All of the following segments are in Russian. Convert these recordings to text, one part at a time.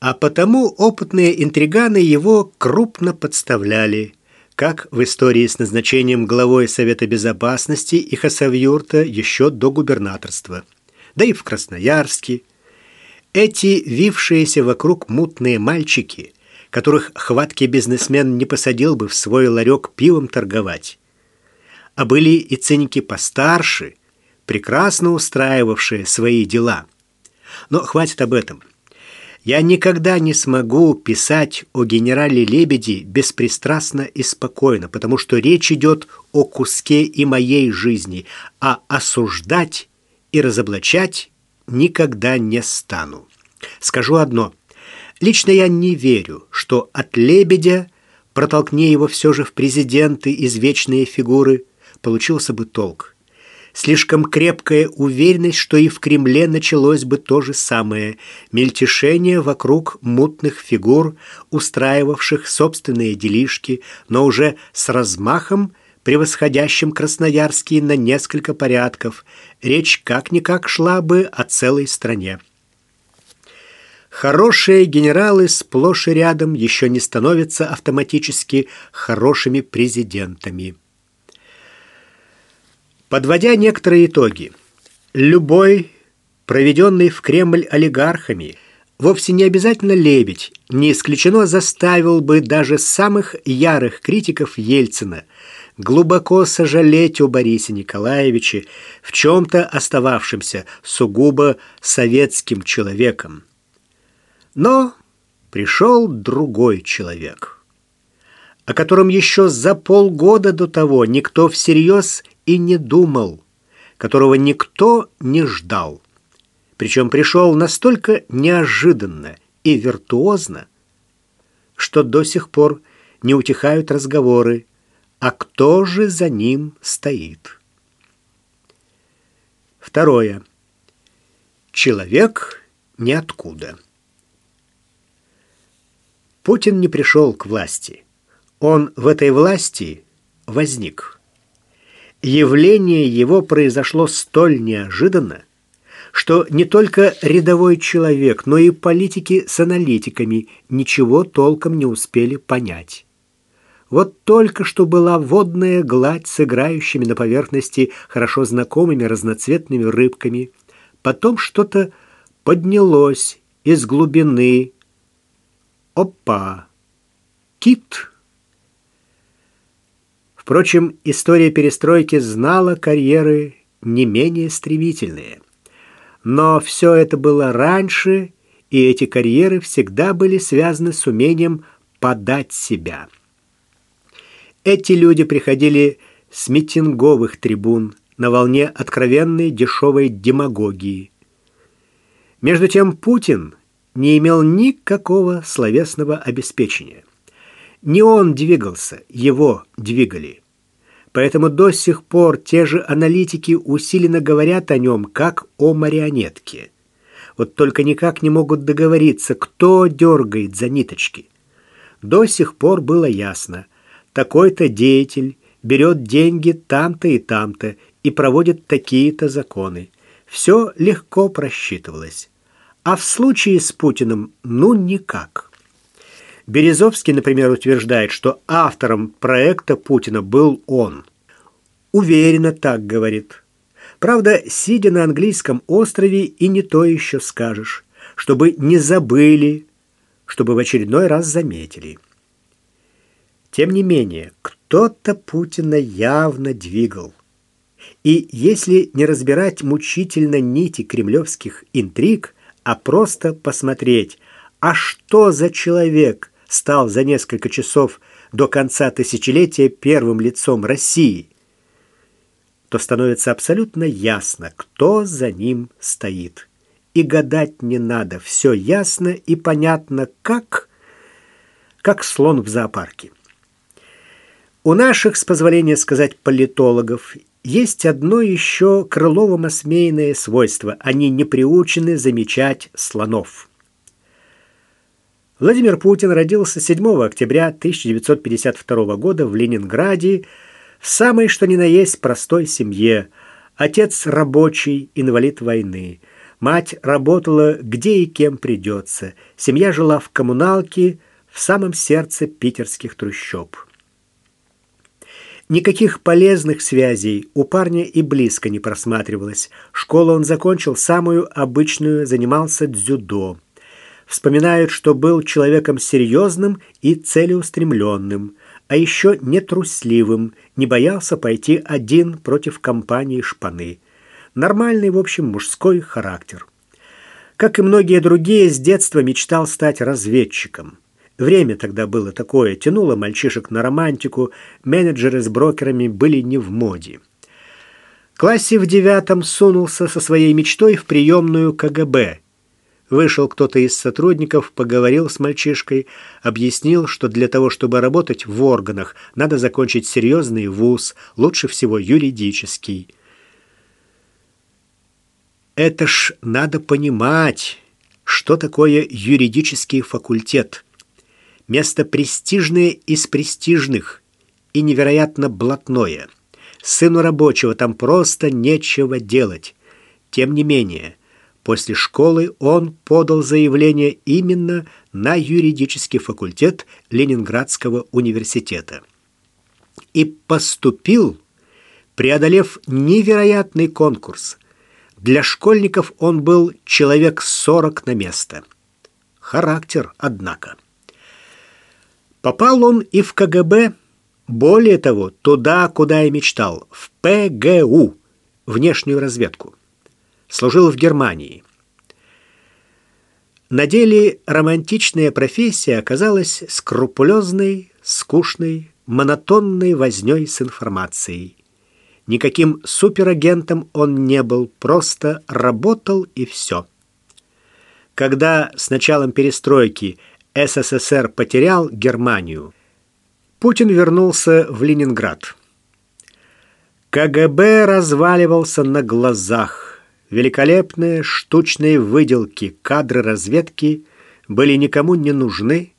А потому опытные интриганы его крупно подставляли, как в истории с назначением главой Совета Безопасности и Хасавюрта еще до губернаторства, да и в Красноярске. Эти вившиеся вокруг мутные мальчики, которых хваткий бизнесмен не посадил бы в свой ларек пивом торговать, а были и циники постарше, прекрасно устраивавшие свои дела. Но хватит об этом. Я никогда не смогу писать о генерале Лебеди беспристрастно и спокойно, потому что речь идет о куске и моей жизни, а осуждать и разоблачать никогда не стану. Скажу одно. Лично я не верю, что от Лебедя, протолкни его все же в президенты извечные фигуры, получился бы толк. Слишком крепкая уверенность, что и в Кремле началось бы то же самое – мельтешение вокруг мутных фигур, устраивавших собственные делишки, но уже с размахом, превосходящим Красноярский на несколько порядков. Речь как-никак шла бы о целой стране. Хорошие генералы сплошь и рядом еще не становятся автоматически хорошими президентами. Подводя некоторые итоги, любой, проведенный в Кремль олигархами, вовсе не обязательно лебедь, не исключено заставил бы даже самых ярых критиков Ельцина глубоко сожалеть о Борисе Николаевиче, в чем-то остававшемся сугубо советским человеком. Но пришел другой человек, о котором еще за полгода до того никто всерьез и не думал, которого никто не ждал. Причем пришел настолько неожиданно и виртуозно, что до сих пор не утихают разговоры, а кто же за ним стоит. Второе. Человек ниоткуда. Путин не пришел к власти. Он в этой власти возник явление его произошло столь неожиданно, что не только рядовой человек, но и политики с аналитиками ничего толком не успели понять. Вот только что была водная гладь с играющими на поверхности хорошо знакомыми разноцветными рыбками. Потом что-то поднялось из глубины. Опа! Кит! Впрочем, история перестройки знала карьеры не менее стремительные. Но все это было раньше, и эти карьеры всегда были связаны с умением подать себя. Эти люди приходили с митинговых трибун на волне откровенной дешевой демагогии. Между тем Путин не имел никакого словесного обеспечения. Не он двигался, его двигали. Поэтому до сих пор те же аналитики усиленно говорят о нем, как о марионетке. Вот только никак не могут договориться, кто дергает за ниточки. До сих пор было ясно, такой-то деятель берет деньги там-то и там-то и проводит такие-то законы. Все легко просчитывалось. А в случае с Путиным ну никак. Березовский, например, утверждает, что автором проекта Путина был он. Уверенно так говорит. Правда, сидя на английском острове, и не то еще скажешь, чтобы не забыли, чтобы в очередной раз заметили. Тем не менее, кто-то Путина явно двигал. И если не разбирать мучительно нити кремлевских интриг, а просто посмотреть, а что за человек – стал за несколько часов до конца тысячелетия первым лицом России, то становится абсолютно ясно, кто за ним стоит. И гадать не надо, все ясно и понятно, как, как слон в зоопарке. У наших, с позволения сказать, политологов, есть одно еще крылово-осмейное свойство. Они не приучены замечать слонов. Владимир Путин родился 7 октября 1952 года в Ленинграде в самой что ни на есть простой семье. Отец рабочий, инвалид войны. Мать работала где и кем придется. Семья жила в коммуналке в самом сердце питерских трущоб. Никаких полезных связей у парня и близко не просматривалось. Школу он закончил самую обычную, занимался дзюдо. Вспоминают, что был человеком серьезным и целеустремленным, а еще не трусливым, не боялся пойти один против компании шпаны. Нормальный, в общем, мужской характер. Как и многие другие, с детства мечтал стать разведчиком. Время тогда было такое, тянуло мальчишек на романтику, менеджеры с брокерами были не в моде. Классе в девятом сунулся со своей мечтой в приемную КГБ. Вышел кто-то из сотрудников, поговорил с мальчишкой, объяснил, что для того, чтобы работать в органах, надо закончить серьезный вуз, лучше всего юридический. Это ж надо понимать, что такое юридический факультет – место престижное из престижных и невероятно блатное. Сыну рабочего там просто нечего делать. Тем не менее, после школы он подал заявление именно на юридический факультет Ленинградского университета. И поступил, преодолев невероятный конкурс. Для школьников он был человек 40 на место. Характер, однако. Попал он и в КГБ, более того, туда, куда и мечтал, в ПГУ, внешнюю разведку. Служил в Германии. На деле романтичная профессия оказалась скрупулезной, скучной, монотонной вознёй с информацией. Никаким суперагентом он не был, просто работал и все. Когда с началом перестройки СССР потерял Германию, Путин вернулся в Ленинград. КГБ разваливался на глазах. Великолепные штучные выделки, кадры разведки были никому не нужны.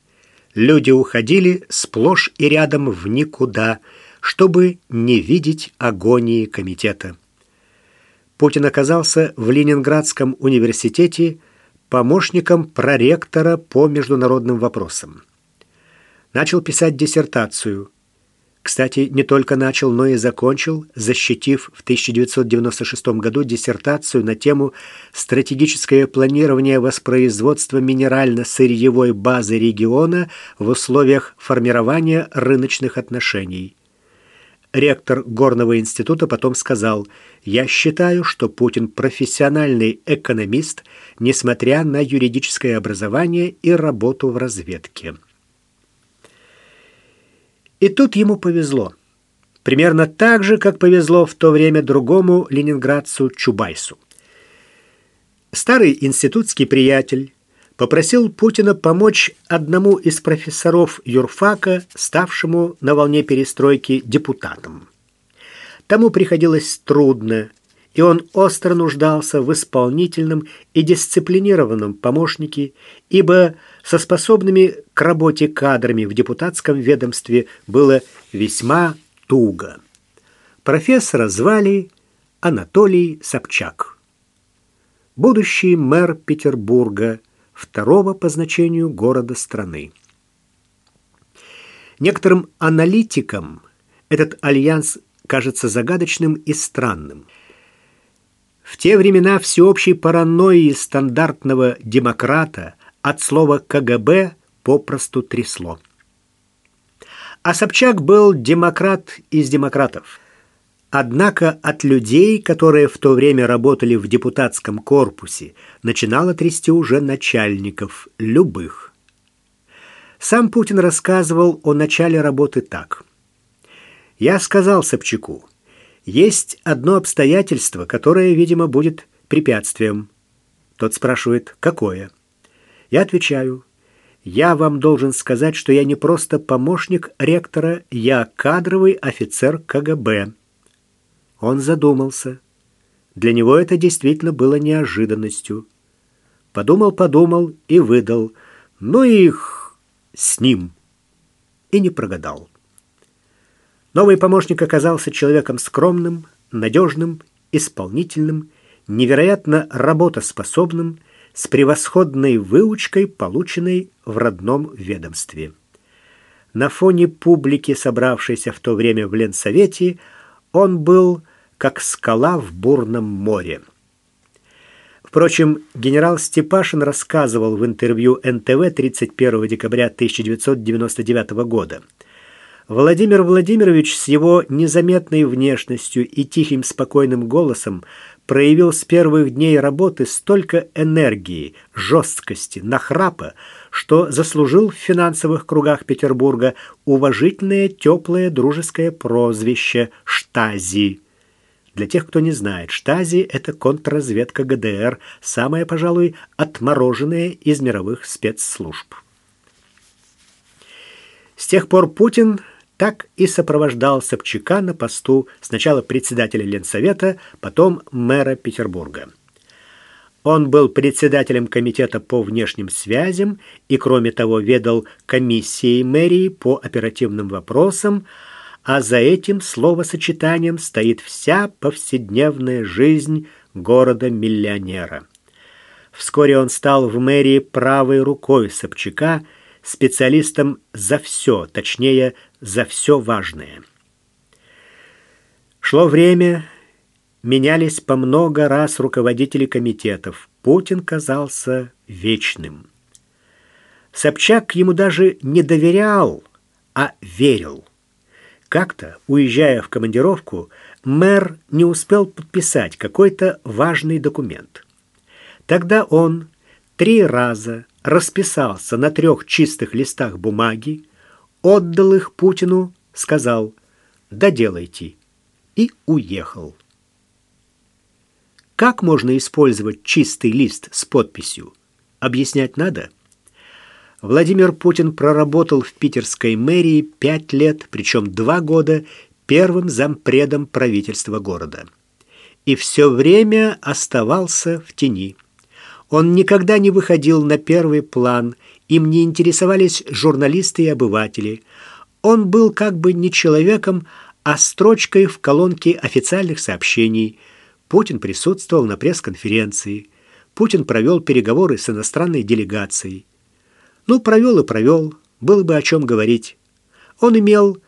Люди уходили сплошь и рядом в никуда, чтобы не видеть агонии комитета. Путин оказался в Ленинградском университете помощником проректора по международным вопросам. Начал писать диссертацию. Кстати, не только начал, но и закончил, защитив в 1996 году диссертацию на тему «Стратегическое планирование воспроизводства минерально-сырьевой базы региона в условиях формирования рыночных отношений». Ректор Горного института потом сказал, «Я считаю, что Путин профессиональный экономист, несмотря на юридическое образование и работу в разведке». И тут ему повезло. Примерно так же, как повезло в то время другому ленинградцу Чубайсу. Старый институтский приятель, попросил Путина помочь одному из профессоров юрфака, ставшему на волне перестройки депутатом. Тому приходилось трудно, и он остро нуждался в исполнительном и дисциплинированном помощнике, ибо со способными к работе кадрами в депутатском ведомстве было весьма туго. Профессора звали Анатолий Собчак. Будущий мэр Петербурга – второго по значению города страны. Некоторым аналитикам этот альянс кажется загадочным и странным. В те времена всеобщей паранойи стандартного демократа от слова КГБ попросту трясло. А Собчак был демократ из демократов – Однако от людей, которые в то время работали в депутатском корпусе, начинало трясти уже начальников, любых. Сам Путин рассказывал о начале работы так. «Я сказал Собчаку, есть одно обстоятельство, которое, видимо, будет препятствием». Тот спрашивает, какое? Я отвечаю, я вам должен сказать, что я не просто помощник ректора, я кадровый офицер КГБ. Он задумался. Для него это действительно было неожиданностью. Подумал-подумал и выдал. Ну их с ним. И не прогадал. Новый помощник оказался человеком скромным, надежным, исполнительным, невероятно работоспособным, с превосходной выучкой, полученной в родном ведомстве. На фоне публики, собравшейся в то время в Ленсовете, он был как скала в бурном море. Впрочем, генерал Степашин рассказывал в интервью НТВ 31 декабря 1999 года. Владимир Владимирович с его незаметной внешностью и тихим спокойным голосом проявил с первых дней работы столько энергии, жесткости, нахрапа, что заслужил в финансовых кругах Петербурга уважительное теплое дружеское прозвище «Штази». Для тех, кто не знает, Штази – это контрразведка ГДР, самая, пожалуй, отмороженная из мировых спецслужб. С тех пор Путин так и сопровождал Собчака на посту сначала председателя Ленсовета, потом мэра Петербурга. Он был председателем комитета по внешним связям и, кроме того, ведал комиссией мэрии по оперативным вопросам, а за этим словосочетанием стоит вся повседневная жизнь города-миллионера. Вскоре он стал в мэрии правой рукой Собчака, специалистом за все, точнее, за все важное. Шло время, менялись по много раз руководители комитетов. Путин казался вечным. Собчак ему даже не доверял, а верил. Как-то, уезжая в командировку, мэр не успел подписать какой-то важный документ. Тогда он три раза расписался на трех чистых листах бумаги, отдал их Путину, сказал «доделайте» и уехал. Как можно использовать чистый лист с подписью? Объяснять надо? Владимир Путин проработал в питерской мэрии пять лет, причем два года первым зампредом правительства города. И все время оставался в тени. Он никогда не выходил на первый план, им не интересовались журналисты и обыватели. Он был как бы не человеком, а строчкой в колонке официальных сообщений. Путин присутствовал на пресс-конференции. Путин провел переговоры с иностранной делегацией. Ну, провел и провел, было бы о чем говорить. Он имел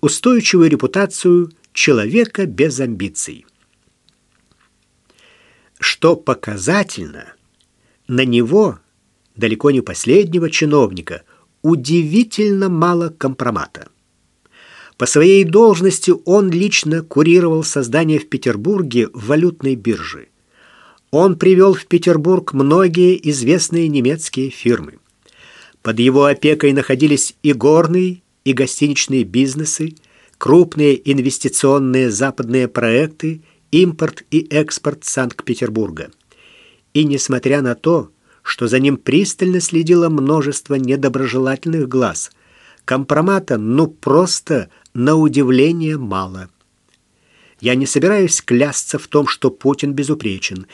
устойчивую репутацию человека без амбиций. Что показательно, на него, далеко не последнего чиновника, удивительно мало компромата. По своей должности он лично курировал создание в Петербурге валютной биржи. Он привел в Петербург многие известные немецкие фирмы. Под его опекой находились и горные, и гостиничные бизнесы, крупные инвестиционные западные проекты, импорт и экспорт Санкт-Петербурга. И несмотря на то, что за ним пристально следило множество недоброжелательных глаз, компромата ну просто на удивление мало. Я не собираюсь клясться в том, что Путин безупречен,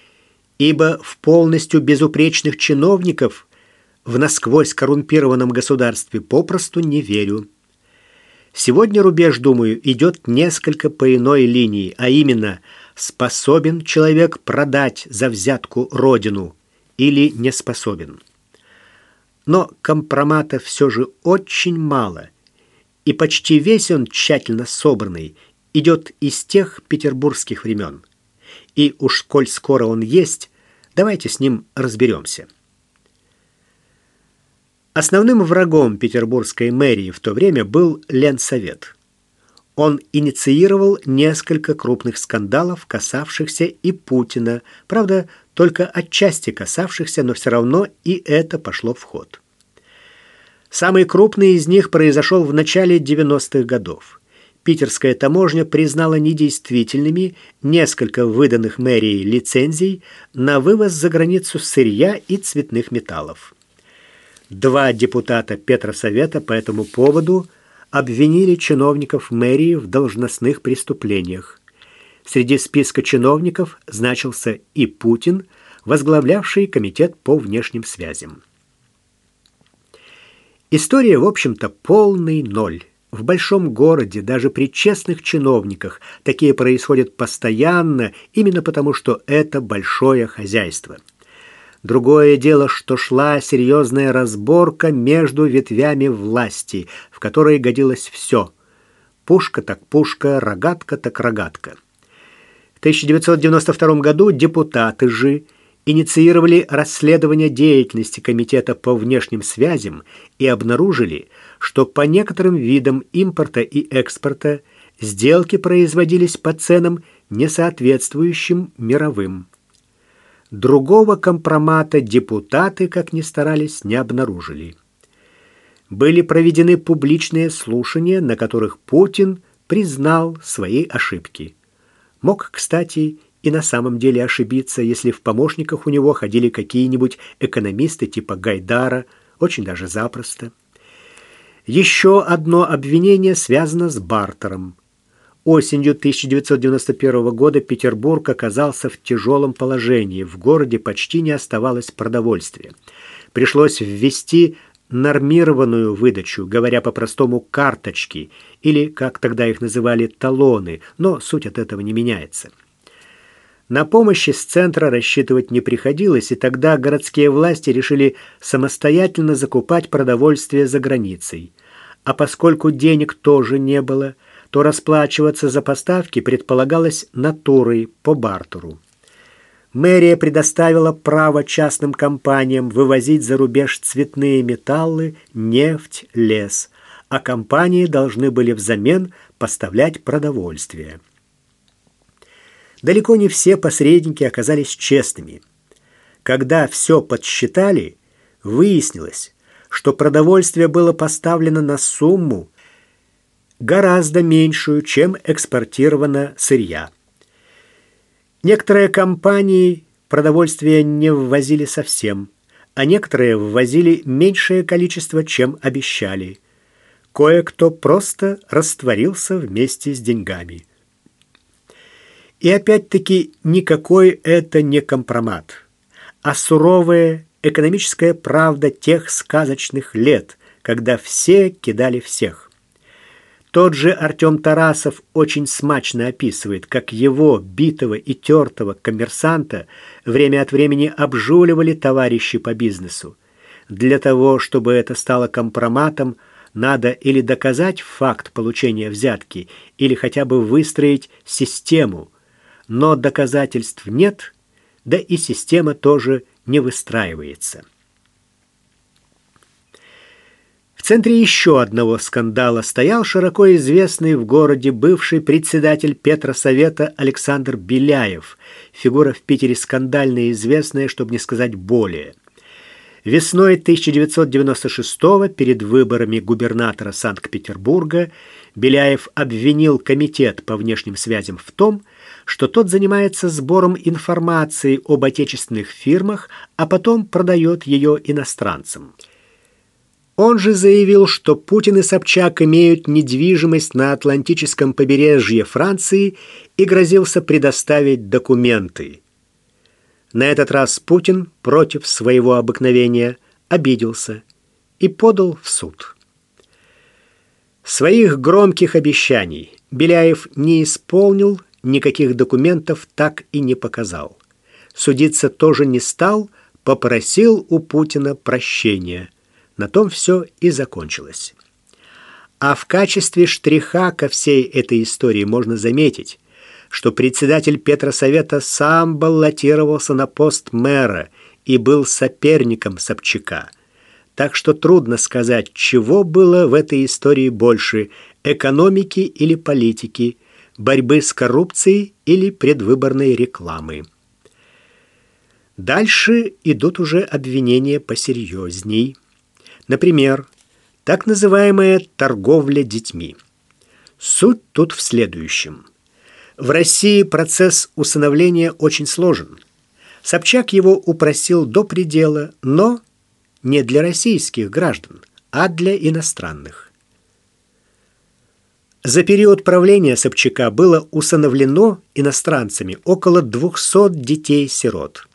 ибо в полностью безупречных чиновников в насквозь коррумпированном государстве попросту не верю. Сегодня рубеж, думаю, идет несколько по иной линии, а именно, способен человек продать за взятку родину или не способен. Но компромата все же очень мало, и почти весь он тщательно собранный, идет из тех петербургских времен. И уж коль скоро он есть, давайте с ним разберемся. Основным врагом петербургской мэрии в то время был Ленсовет. Он инициировал несколько крупных скандалов, касавшихся и Путина, правда, только отчасти касавшихся, но все равно и это пошло в ход. Самый крупный из них произошел в начале 90-х годов. Питерская таможня признала недействительными несколько выданных мэрией лицензий на вывоз за границу сырья и цветных металлов. Два депутата Петросовета по этому поводу обвинили чиновников мэрии в должностных преступлениях. Среди списка чиновников значился и Путин, возглавлявший комитет по внешним связям. История, в общем-то, полный ноль. в большом городе, даже при честных чиновниках, такие происходят постоянно, именно потому что это большое хозяйство. Другое дело, что шла серьезная разборка между ветвями власти, в которой годилось все. Пушка так пушка, рогатка так рогатка. В 1992 году депутаты же инициировали расследование деятельности Комитета по внешним связям и обнаружили, что по некоторым видам импорта и экспорта сделки производились по ценам, не соответствующим мировым. Другого компромата депутаты, как ни старались, не обнаружили. Были проведены публичные слушания, на которых Путин признал свои ошибки. Мог, кстати, и на самом деле ошибиться, если в помощниках у него ходили какие-нибудь экономисты типа Гайдара, очень даже запросто. Еще одно обвинение связано с бартером. Осенью 1991 года Петербург оказался в тяжелом положении. В городе почти не оставалось продовольствия. Пришлось ввести нормированную выдачу, говоря по-простому карточки, или, как тогда их называли, талоны, но суть от этого не меняется. На помощь из центра рассчитывать не приходилось, и тогда городские власти решили самостоятельно закупать продовольствие за границей. А поскольку денег тоже не было, то расплачиваться за поставки предполагалось натурой по бартеру. Мэрия предоставила право частным компаниям вывозить за рубеж цветные металлы, нефть, лес, а компании должны были взамен поставлять продовольствие. Далеко не все посредники оказались честными. Когда все подсчитали, выяснилось, что продовольствие было поставлено на сумму гораздо меньшую, чем экспортировано сырья. Некоторые компании продовольствие не ввозили совсем, а некоторые ввозили меньшее количество, чем обещали. Кое-кто просто растворился вместе с деньгами. И опять-таки никакой это не компромат, а суровая экономическая правда тех сказочных лет, когда все кидали всех. Тот же Артем Тарасов очень смачно описывает, как его, битого и тертого коммерсанта, время от времени обжуливали товарищи по бизнесу. Для того, чтобы это стало компроматом, надо или доказать факт получения взятки, или хотя бы выстроить систему – но доказательств нет, да и система тоже не выстраивается. В центре еще одного скандала стоял широко известный в городе бывший председатель Петросовета Александр Беляев, фигура в Питере скандальная и известная, чтобы не сказать более. Весной 1996 перед выборами губернатора Санкт-Петербурга Беляев обвинил комитет по внешним связям в том, что тот занимается сбором информации об отечественных фирмах, а потом продает ее иностранцам. Он же заявил, что Путин и Собчак имеют недвижимость на Атлантическом побережье Франции и грозился предоставить документы. На этот раз Путин против своего обыкновения обиделся и подал в суд. Своих громких обещаний Беляев не исполнил никаких документов так и не показал. Судиться тоже не стал, попросил у Путина прощения. На том все и закончилось. А в качестве штриха ко всей этой истории можно заметить, что председатель Петросовета сам баллотировался на пост мэра и был соперником Собчака. Так что трудно сказать, чего было в этой истории больше – экономики или политики – борьбы с коррупцией или предвыборной рекламы. Дальше идут уже обвинения посерьезней. Например, так называемая торговля детьми. Суть тут в следующем. В России процесс усыновления очень сложен. Собчак его упросил до предела, но не для российских граждан, а для иностранных. За период правления Собчака было усыновлено иностранцами около 200 детей-сирот.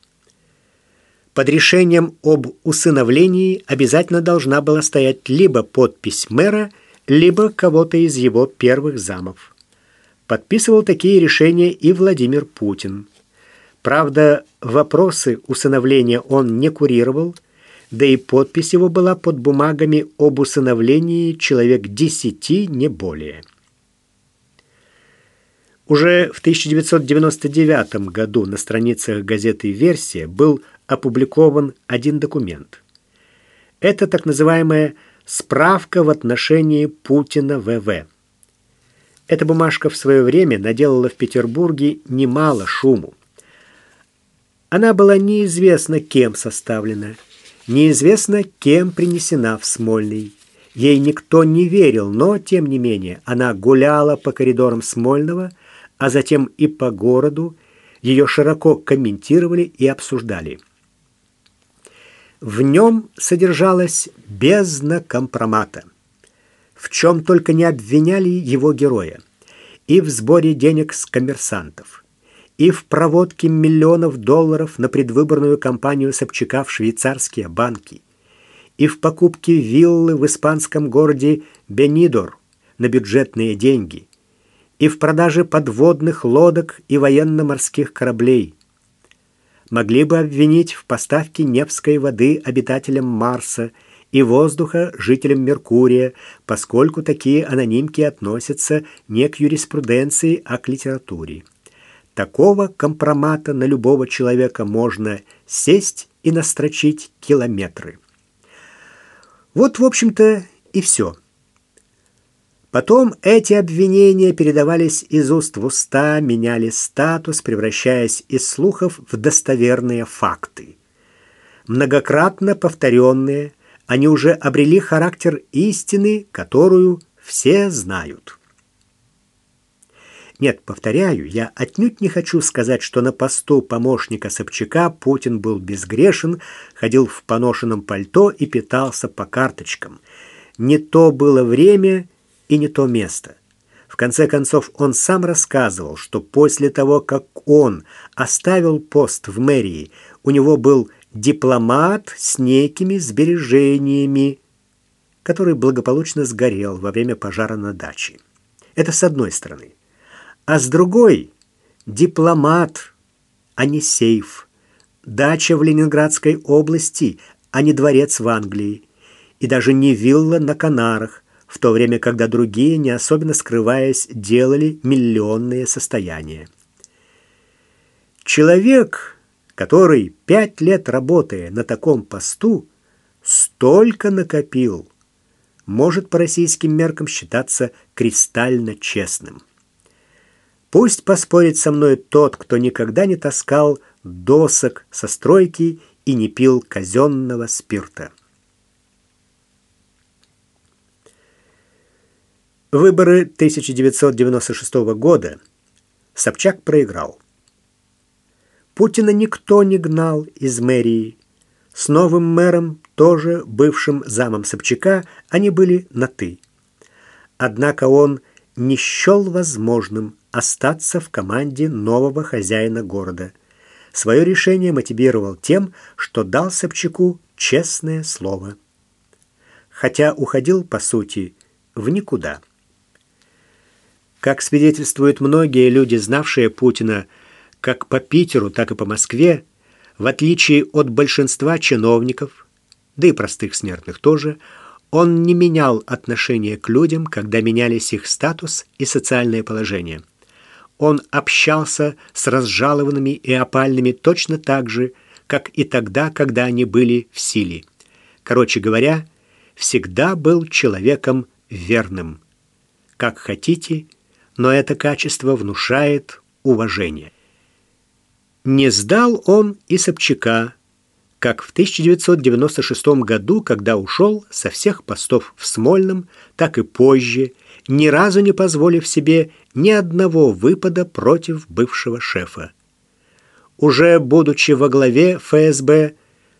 Под решением об усыновлении обязательно должна была стоять либо подпись мэра, либо кого-то из его первых замов. Подписывал такие решения и Владимир Путин. Правда, вопросы усыновления он не курировал, да и подпись его была под бумагами об усыновлении человек десяти, не более. Уже в 1999 году на страницах газеты «Версия» был опубликован один документ. Это так называемая «справка в отношении Путина ВВ». Эта бумажка в свое время наделала в Петербурге немало шуму. Она была неизвестно кем составлена, неизвестно кем принесена в Смольный. Ей никто не верил, но, тем не менее, она гуляла по коридорам Смольного, а затем и по городу, ее широко комментировали и обсуждали. В нем содержалась бездна компромата. В чем только не обвиняли его героя. И в сборе денег с коммерсантов, и в проводке миллионов долларов на предвыборную кампанию Собчака в швейцарские банки, и в покупке виллы в испанском городе Бенидор на бюджетные деньги, и в продаже подводных лодок и военно-морских кораблей. Могли бы обвинить в поставке Невской воды обитателям Марса и воздуха жителям Меркурия, поскольку такие анонимки относятся не к юриспруденции, а к литературе. Такого компромата на любого человека можно сесть и настрочить километры. Вот, в общем-то, и все. Потом эти обвинения передавались из уст в уста, меняли статус, превращаясь из слухов в достоверные факты. Многократно повторенные, они уже обрели характер истины, которую все знают. Нет, повторяю, я отнюдь не хочу сказать, что на посту помощника Собчака Путин был безгрешен, ходил в поношенном пальто и питался по карточкам. Не то было время и не то место. В конце концов, он сам рассказывал, что после того, как он оставил пост в мэрии, у него был дипломат с некими сбережениями, который благополучно сгорел во время пожара на даче. Это с одной стороны а с другой – дипломат, а не сейф, дача в Ленинградской области, а не дворец в Англии, и даже не вилла на Канарах, в то время, когда другие, не особенно скрываясь, делали миллионные состояния. Человек, который пять лет работая на таком посту, столько накопил, может по российским меркам считаться кристально честным. Пусть поспорит со мной тот, кто никогда не таскал досок со стройки и не пил казенного спирта. Выборы 1996 года Собчак проиграл. Путина никто не гнал из мэрии. С новым мэром, тоже бывшим замом Собчака, они были на «ты». Однако он не счел возможным остаться в команде нового хозяина города. Свое решение мотивировал тем, что дал Собчаку честное слово. Хотя уходил, по сути, в никуда. Как свидетельствуют многие люди, знавшие Путина как по Питеру, так и по Москве, в отличие от большинства чиновников, да и простых смертных тоже, он не менял отношение к людям, когда менялись их статус и социальное положение – он общался с разжалованными и опальными точно так же, как и тогда, когда они были в силе. Короче говоря, всегда был человеком верным. Как хотите, но это качество внушает уважение. Не сдал он и Собчака, как в 1996 году, когда ушел со всех постов в Смольном, так и позже, ни разу не позволив себе ни одного выпада против бывшего шефа. Уже будучи во главе ФСБ,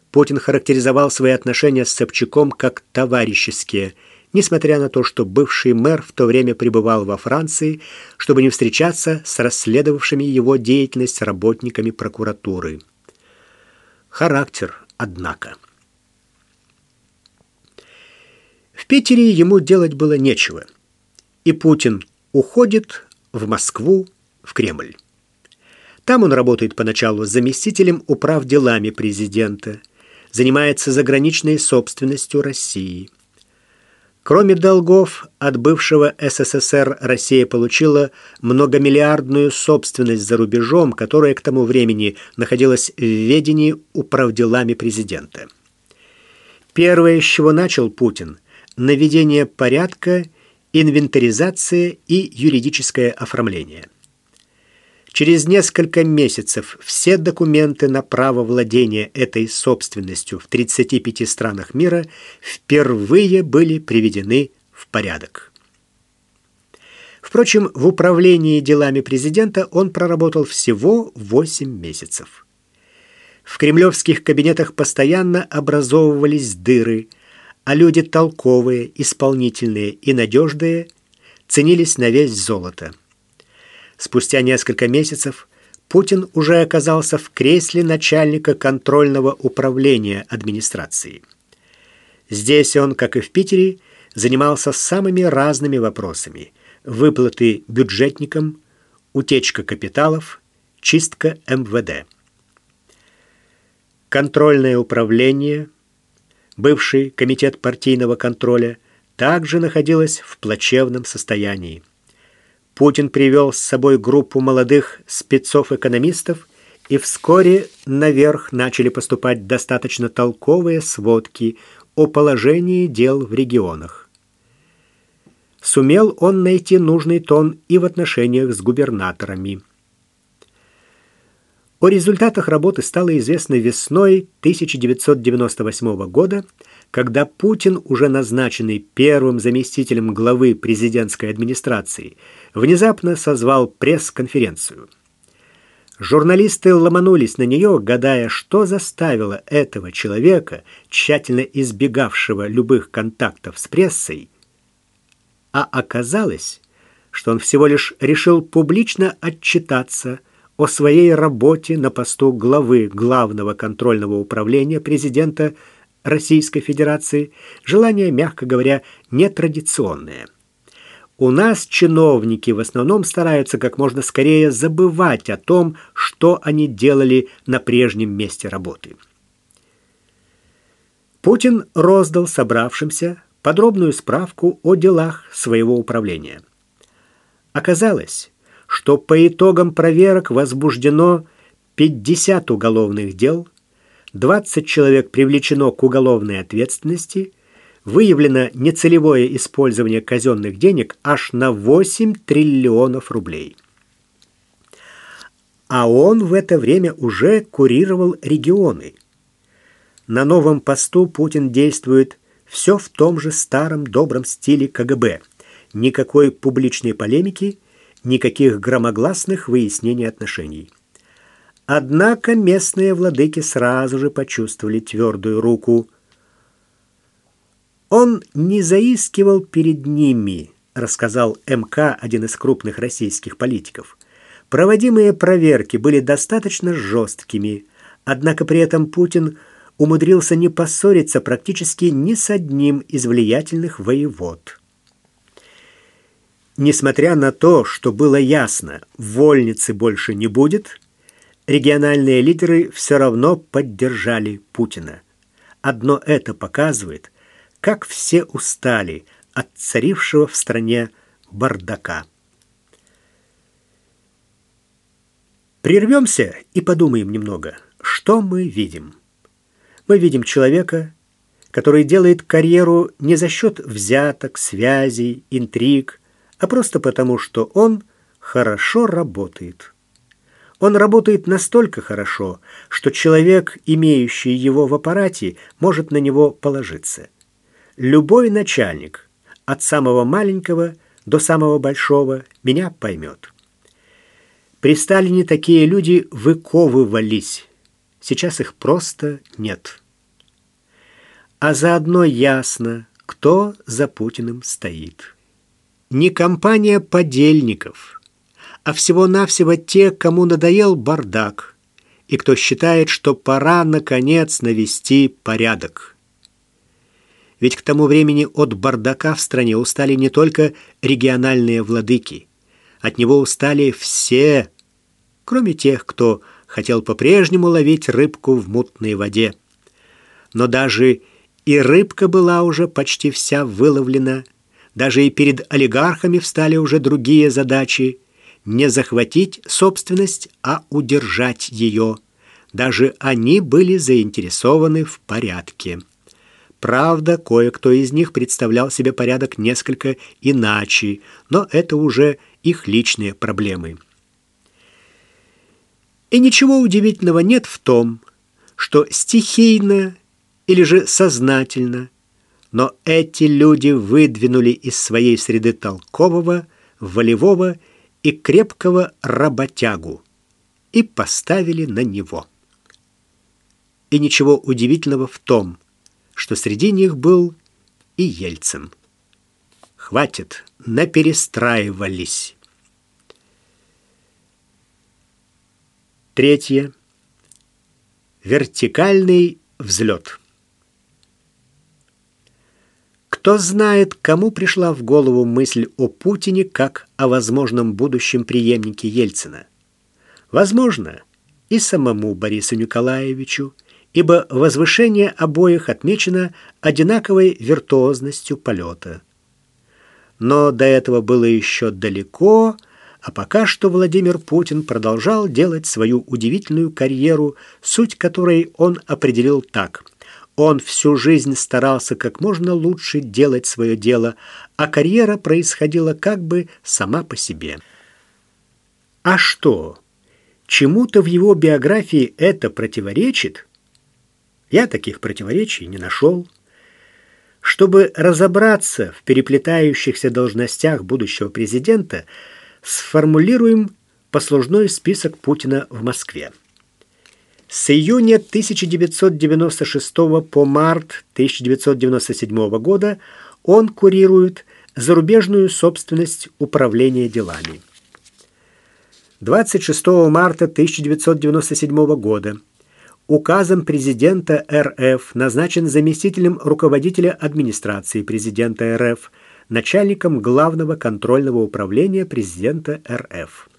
Путин характеризовал свои отношения с Собчаком как товарищеские, несмотря на то, что бывший мэр в то время пребывал во Франции, чтобы не встречаться с расследовавшими его деятельность работниками прокуратуры. Характер, однако. Питере ему делать было нечего. И Путин уходит в Москву, в Кремль. Там он работает поначалу заместителем управ делами президента, занимается заграничной собственностью России. Кроме долгов от бывшего СССР Россия получила многомиллиардную собственность за рубежом, которая к тому времени находилась в ведении управделами президента. Первое, с чего начал Путин – наведение порядка, инвентаризация и юридическое оформление – Через несколько месяцев все документы на право владения этой собственностью в 35 странах мира впервые были приведены в порядок. Впрочем, в управлении делами президента он проработал всего 8 месяцев. В кремлевских кабинетах постоянно образовывались дыры, а люди толковые, исполнительные и надежные ценились на весь золото. Спустя несколько месяцев Путин уже оказался в кресле начальника контрольного управления администрации. Здесь он, как и в Питере, занимался самыми разными вопросами: выплаты бюджетникам, утечка капиталов, чистка МВД. Контрольное управление, бывший комитет партийного контроля, также находилось в плачевном состоянии. Путин привел с собой группу молодых спецов-экономистов, и вскоре наверх начали поступать достаточно толковые сводки о положении дел в регионах. Сумел он найти нужный тон и в отношениях с губернаторами. О результатах работы стало известно весной 1998 года, когда Путин, уже назначенный первым заместителем главы президентской администрации, внезапно созвал пресс-конференцию. Журналисты ломанулись на нее, гадая, что заставило этого человека, тщательно избегавшего любых контактов с прессой, а оказалось, что он всего лишь решил публично отчитаться о своей работе на посту главы Главного контрольного управления президента Российской Федерации желание, мягко говоря, нетрадиционное. У нас чиновники в основном стараются как можно скорее забывать о том, что они делали на прежнем месте работы. Путин роздал собравшимся подробную справку о делах своего управления. Оказалось, что по итогам проверок возбуждено 50 уголовных дел – 20 человек привлечено к уголовной ответственности, выявлено нецелевое использование казенных денег аж на 8 триллионов рублей. А он в это время уже курировал регионы. На новом посту Путин действует все в том же старом добром стиле КГБ. Никакой публичной полемики, никаких громогласных выяснений отношений. Однако местные владыки сразу же почувствовали твердую руку. Он не заискивал перед ними, рассказал МК, один из крупных российских политиков. Проводимые проверки были достаточно жесткими, однако при этом Путин умудрился не поссориться практически ни с одним из влиятельных воевод. Несмотря на то, что было ясно, вольницы больше не будет, региональные лидеры все равно поддержали Путина. Одно это показывает, как все устали от царившего в стране бардака. Прервемся и подумаем немного, что мы видим. Мы видим человека, который делает карьеру не за счет взяток, связей, интриг, а просто потому, что он хорошо работает. Он работает настолько хорошо, что человек, имеющий его в аппарате, может на него положиться. Любой начальник, от самого маленького до самого большого, меня поймет. При Сталине такие люди выковывались. Сейчас их просто нет. А заодно ясно, кто за Путиным стоит. Не компания подельников – а всего-навсего те, кому надоел бардак, и кто считает, что пора, наконец, навести порядок. Ведь к тому времени от бардака в стране устали не только региональные владыки. От него устали все, кроме тех, кто хотел по-прежнему ловить рыбку в мутной воде. Но даже и рыбка была уже почти вся выловлена, даже и перед олигархами встали уже другие задачи – не захватить собственность, а удержать ее. Даже они были заинтересованы в порядке. Правда, кое-кто из них представлял себе порядок несколько иначе, но это уже их личные проблемы. И ничего удивительного нет в том, что стихийно или же сознательно, но эти люди выдвинули из своей среды толкового, волевого и крепкого работягу и поставили на него. И ничего удивительного в том, что среди них был и Ельцин. Хватит, наперестраивались. Третье. Вертикальный взлет. Кто знает, кому пришла в голову мысль о Путине как о возможном будущем преемнике Ельцина? Возможно, и самому Борису Николаевичу, ибо возвышение обоих отмечено одинаковой виртуозностью полета. Но до этого было еще далеко, а пока что Владимир Путин продолжал делать свою удивительную карьеру, суть которой он определил так – он всю жизнь старался как можно лучше делать свое дело, а карьера происходила как бы сама по себе. А что? Чему-то в его биографии это противоречит? Я таких противоречий не нашел. Чтобы разобраться в переплетающихся должностях будущего президента, сформулируем послужной список Путина в Москве. С июня 1996 по март 1997 года он курирует зарубежную собственность управления делами. 26 марта 1997 года указом президента РФ назначен заместителем руководителя администрации президента РФ, начальником главного контрольного управления президента РФ.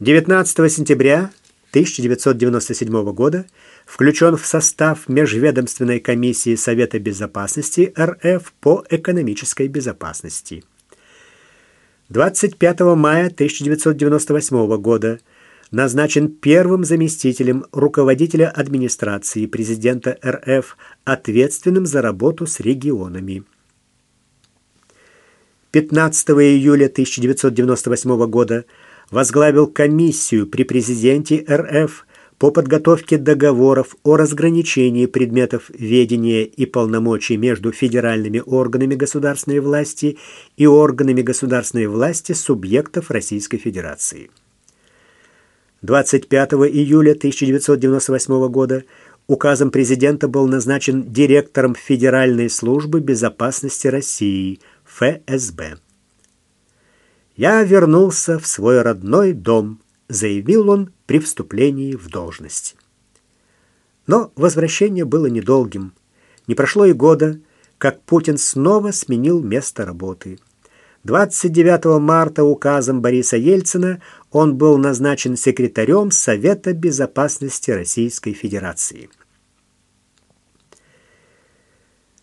19 сентября 1997 года включен в состав Межведомственной комиссии Совета безопасности РФ по экономической безопасности. 25 мая 1998 года назначен первым заместителем руководителя администрации президента РФ, ответственным за работу с регионами. 15 июля 1998 года возглавил комиссию при президенте РФ по подготовке договоров о разграничении предметов ведения и полномочий между федеральными органами государственной власти и органами государственной власти субъектов Российской Федерации. 25 июля 1998 года указом президента был назначен директором Федеральной службы безопасности России ФСБ. «Я вернулся в свой родной дом», — заявил он при вступлении в должность. Но возвращение было недолгим. Не прошло и года, как Путин снова сменил место работы. 29 марта указом Бориса Ельцина он был назначен секретарем Совета безопасности Российской Федерации.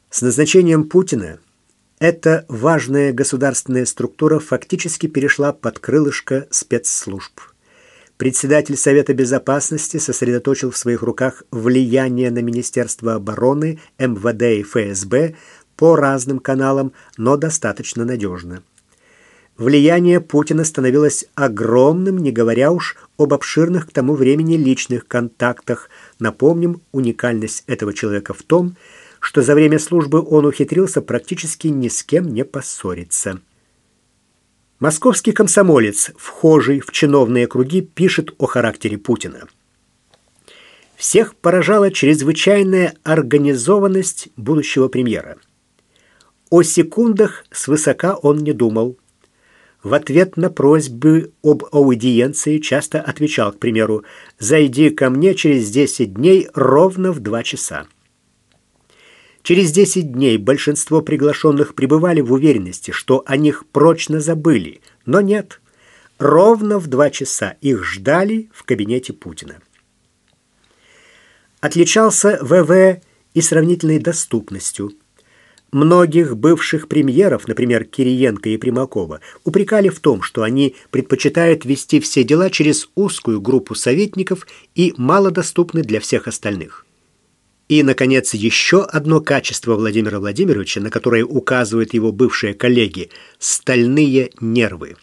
С назначением Путина эта важная государственная структура фактически перешла под крылышко спецслужб. Председатель Совета Безопасности сосредоточил в своих руках влияние на Министерство обороны, МВД и ФСБ по разным каналам, но достаточно надежно. Влияние Путина становилось огромным, не говоря уж об обширных к тому времени личных контактах. Напомним, уникальность этого человека в том, что за время службы он ухитрился практически ни с кем не поссориться. Московский комсомолец, вхожий в чиновные круги, пишет о характере Путина. Всех поражала чрезвычайная организованность будущего премьера. О секундах свысока он не думал. В ответ на просьбы об аудиенции часто отвечал, к примеру, «Зайди ко мне через 10 дней ровно в 2 часа». Через 10 дней большинство приглашенных пребывали в уверенности, что о них прочно забыли, но нет. Ровно в два часа их ждали в кабинете Путина. Отличался ВВ и сравнительной доступностью. Многих бывших премьеров, например, Кириенко и Примакова, упрекали в том, что они предпочитают вести все дела через узкую группу советников и малодоступны для всех остальных. И, наконец, еще одно качество Владимира Владимировича, на которое указывают его бывшие коллеги – стальные нервы.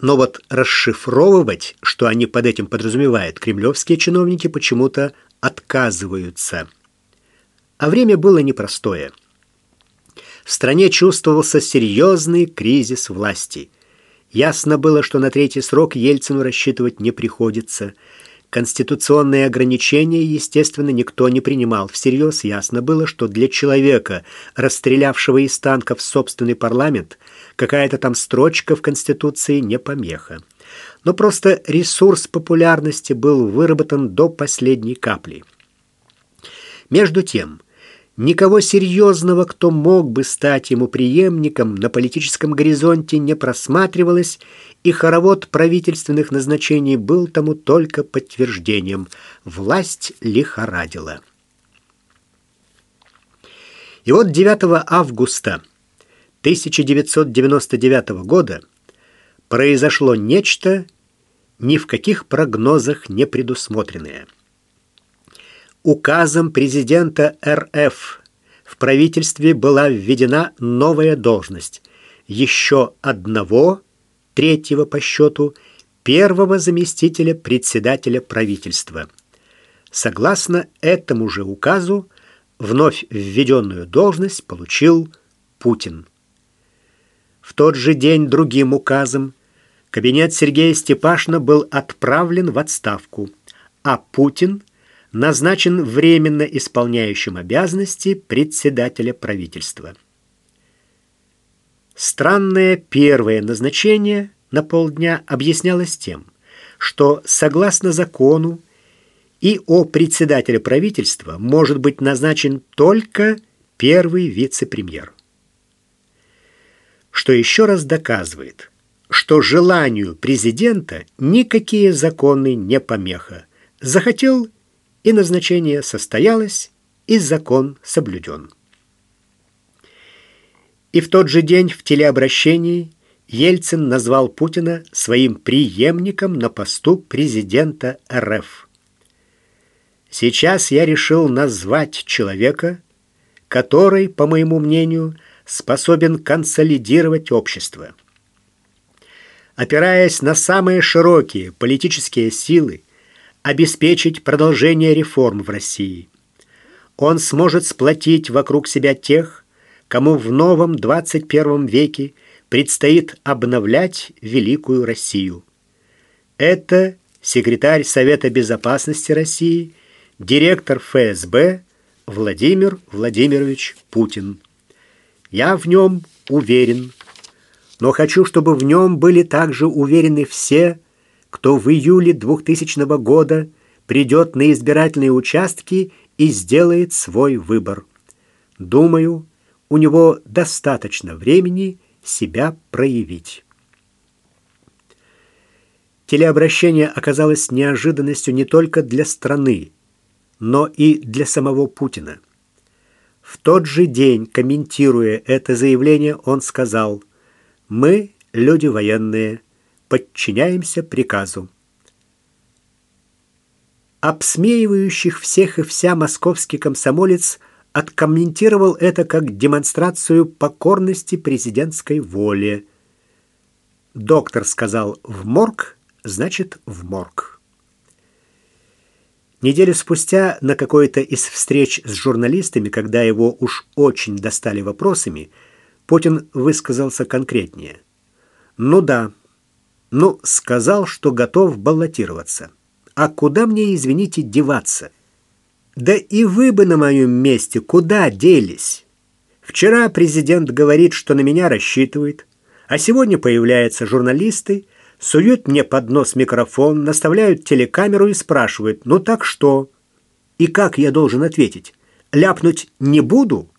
Но вот расшифровывать, что они под этим подразумевают, кремлевские чиновники почему-то отказываются. А время было непростое. В стране чувствовался серьезный кризис власти. Ясно было, что на третий срок Ельцину рассчитывать не приходится – Конституционные ограничения, естественно, никто не принимал. Всерьез ясно было, что для человека, расстрелявшего из танков собственный парламент, какая-то там строчка в Конституции не помеха. Но просто ресурс популярности был выработан до последней капли. Между тем, Никого серьезного, кто мог бы стать ему преемником, на политическом горизонте не просматривалось, и хоровод правительственных назначений был тому только подтверждением. Власть лихорадила. И вот 9 августа 1999 года произошло нечто, ни в каких прогнозах не предусмотренное – Указом президента РФ в правительстве была введена новая должность еще одного, третьего по счету, первого заместителя председателя правительства. Согласно этому же указу, вновь введенную должность получил Путин. В тот же день другим указом кабинет Сергея Степашина был отправлен в отставку, а Путин – назначен временно исполняющим обязанности председателя правительства. Странное первое назначение на полдня объяснялось тем, что согласно закону и о председателе правительства может быть назначен только первый вице-премьер. Что еще раз доказывает, что желанию президента никакие законы не помеха. Захотел и назначение состоялось, и закон соблюден. И в тот же день в телеобращении Ельцин назвал Путина своим преемником на посту президента РФ. Сейчас я решил назвать человека, который, по моему мнению, способен консолидировать общество. Опираясь на самые широкие политические силы, обеспечить продолжение реформ в России. Он сможет сплотить вокруг себя тех, кому в новом 21 веке предстоит обновлять великую Россию. Это секретарь Совета безопасности России, директор ФСБ Владимир Владимирович Путин. Я в нем уверен, но хочу, чтобы в нем были также уверены все, кто в июле 2000 года придет на избирательные участки и сделает свой выбор. Думаю, у него достаточно времени себя проявить. Телеобращение оказалось неожиданностью не только для страны, но и для самого Путина. В тот же день, комментируя это заявление, он сказал «Мы, люди военные, подчиняемся приказу. Обсмеивающих всех и вся московский комсомолец откомментировал это как демонстрацию покорности президентской воле. Доктор сказал «в морг», значит «в морг». Неделю спустя на какой-то из встреч с журналистами, когда его уж очень достали вопросами, Путин высказался конкретнее. «Ну да, ну, сказал, что готов баллотироваться. А куда мне, извините, деваться? Да и вы бы на моем месте куда делись? Вчера президент говорит, что на меня рассчитывает, а сегодня появляются журналисты, суют мне под нос микрофон, наставляют телекамеру и спрашивают, ну так что? И как я должен ответить? ляпнуть «не буду»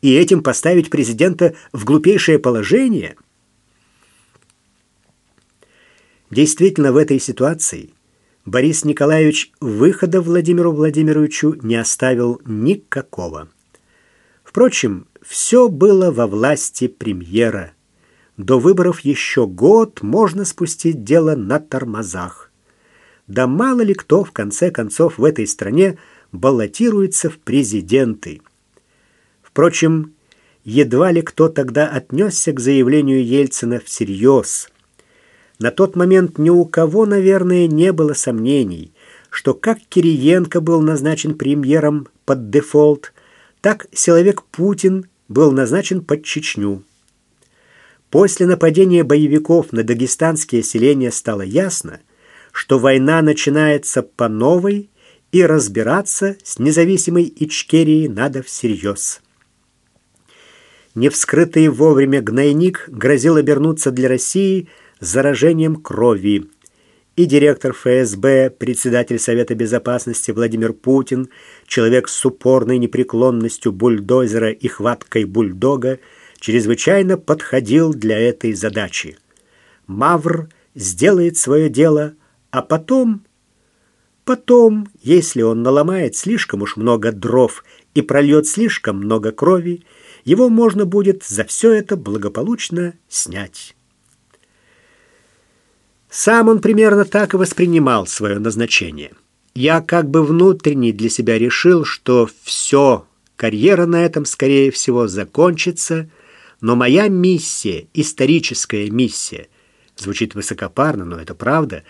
и этим поставить президента в глупейшее положение? Действительно, в этой ситуации Борис Николаевич выхода Владимиру Владимировичу не оставил никакого. Впрочем, все было во власти премьера. До выборов еще год можно спустить дело на тормозах. Да мало ли кто в конце концов в этой стране баллотируется в президенты. Впрочем, едва ли кто тогда отнесся к заявлению Ельцина всерьез. На тот момент ни у кого, наверное, не было сомнений, что как Кириенко был назначен премьером под дефолт, так силовик Путин был назначен под Чечню. После нападения боевиков на дагестанские селения стало ясно, что война начинается по новой, и разбираться с независимой Ичкерией надо всерьез. Невскрытый вовремя гнойник грозил обернуться для России заражением крови. И директор ФСБ, председатель Совета Безопасности Владимир Путин, человек с упорной непреклонностью бульдозера и хваткой бульдога, чрезвычайно подходил для этой задачи. Мавр сделает свое дело, а потом... Потом, если он наломает слишком уж много дров и прольет слишком много крови, его можно будет за все это благополучно снять. Сам он примерно так и воспринимал свое назначение. Я как бы внутренне для себя решил, что все, карьера на этом, скорее всего, закончится, но моя миссия, историческая миссия, звучит высокопарно, но это правда,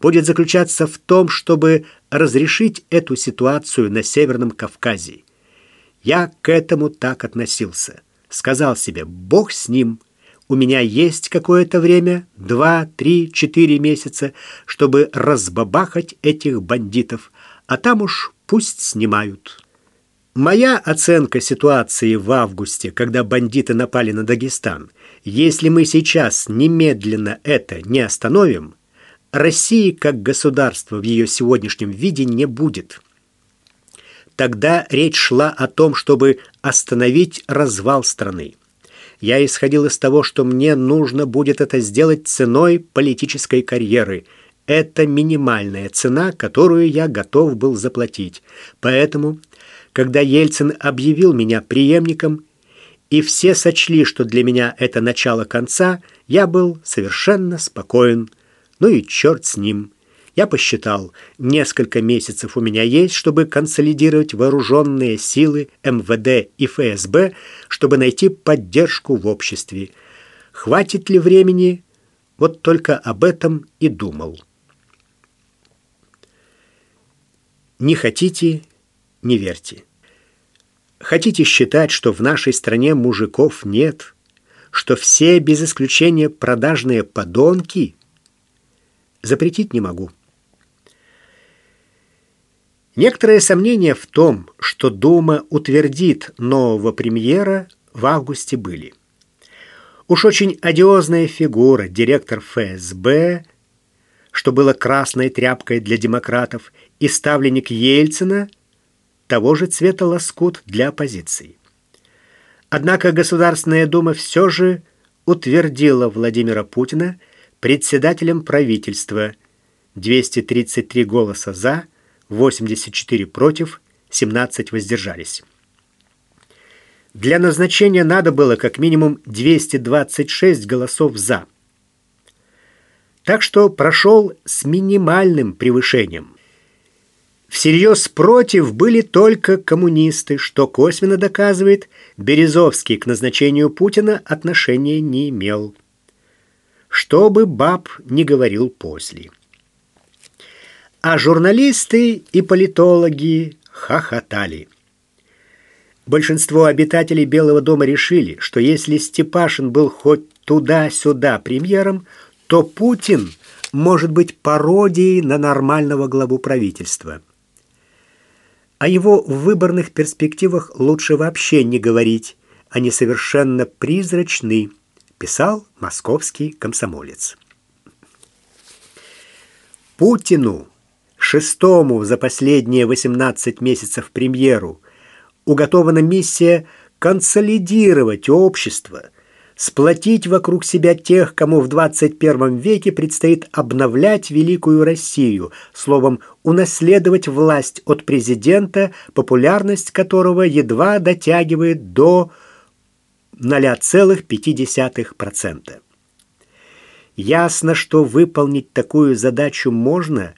будет заключаться в том, чтобы разрешить эту ситуацию на Северном Кавказе. Я к этому так относился. Сказал себе, Бог с ним. У меня есть какое-то время, два, три, четыре месяца, чтобы разбабахать этих бандитов, а там уж пусть снимают». Моя оценка ситуации в августе, когда бандиты напали на Дагестан, если мы сейчас немедленно это не остановим, России как государства в ее сегодняшнем виде не будет. Тогда речь шла о том, чтобы остановить развал страны. Я исходил из того, что мне нужно будет это сделать ценой политической карьеры. Это минимальная цена, которую я готов был заплатить. Поэтому когда Ельцин объявил меня преемником, и все сочли, что для меня это начало конца, я был совершенно спокоен. Ну и черт с ним. Я посчитал, несколько месяцев у меня есть, чтобы консолидировать вооруженные силы МВД и ФСБ, чтобы найти поддержку в обществе. Хватит ли времени? Вот только об этом и думал. Не хотите не верьте. Хотите считать, что в нашей стране мужиков нет, что все без исключения продажные подонки? Запретить не могу. Некоторые сомнения в том, что Дума утвердит нового премьера, в августе были. Уж очень одиозная фигура, директор ФСБ, что было красной тряпкой для демократов, и ставленник Ельцина – того же цвета лоскут для оппозиции. Однако Государственная Дума все же утвердила Владимира Путина председателем правительства 233 голоса «за», 84 против, 17 воздержались. Для назначения надо было как минимум 226 голосов «за». Так что прошел с минимальным превышением. Всерьез против были только коммунисты, что косвенно доказывает, Березовский к назначению Путина отношения не имел. Что бы Баб не говорил после. А журналисты и политологи хохотали. Большинство обитателей Белого дома решили, что если Степашин был хоть туда-сюда премьером, то Путин может быть пародией на нормального главу правительства – о его выборных перспективах лучше вообще не говорить. Они совершенно призрачны, писал московский комсомолец. Путину, шестому за последние 18 месяцев премьеру, уготована миссия консолидировать общество, сплотить вокруг себя тех, кому в 21 веке предстоит обновлять великую Россию, словом, унаследовать власть от президента, популярность которого едва дотягивает до 0,5%. Ясно, что выполнить такую задачу можно,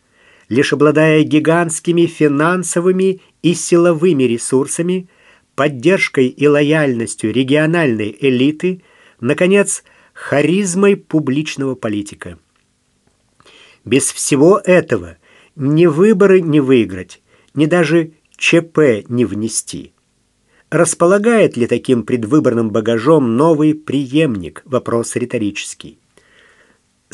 лишь обладая гигантскими финансовыми и силовыми ресурсами, поддержкой и лояльностью региональной элиты, наконец, харизмой публичного политика. Без всего этого ни выборы не выиграть, ни даже ЧП не внести. Располагает ли таким предвыборным багажом новый преемник? Вопрос риторический.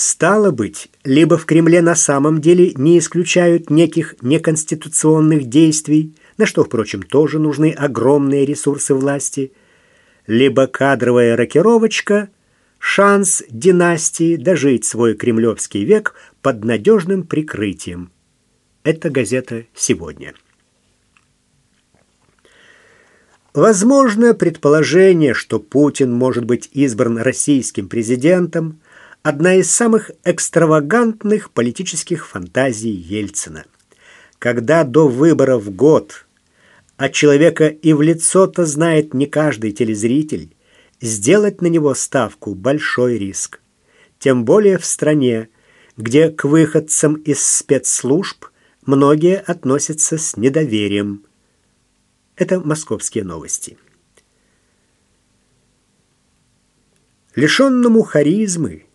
Стало быть, либо в Кремле на самом деле не исключают неких неконституционных действий, на что, впрочем, тоже нужны огромные ресурсы власти, либо кадровая рокировочка – шанс династии дожить свой кремлевский век под надежным прикрытием. Это газета «Сегодня». Возможно предположение, что Путин может быть избран российским президентом – одна из самых экстравагантных политических фантазий Ельцина. Когда до выборов год, а человека и в лицо-то знает не каждый телезритель, сделать на него ставку – большой риск. Тем более в стране, где к выходцам из спецслужб многие относятся с недоверием. Это московские новости. Лишенному харизмы –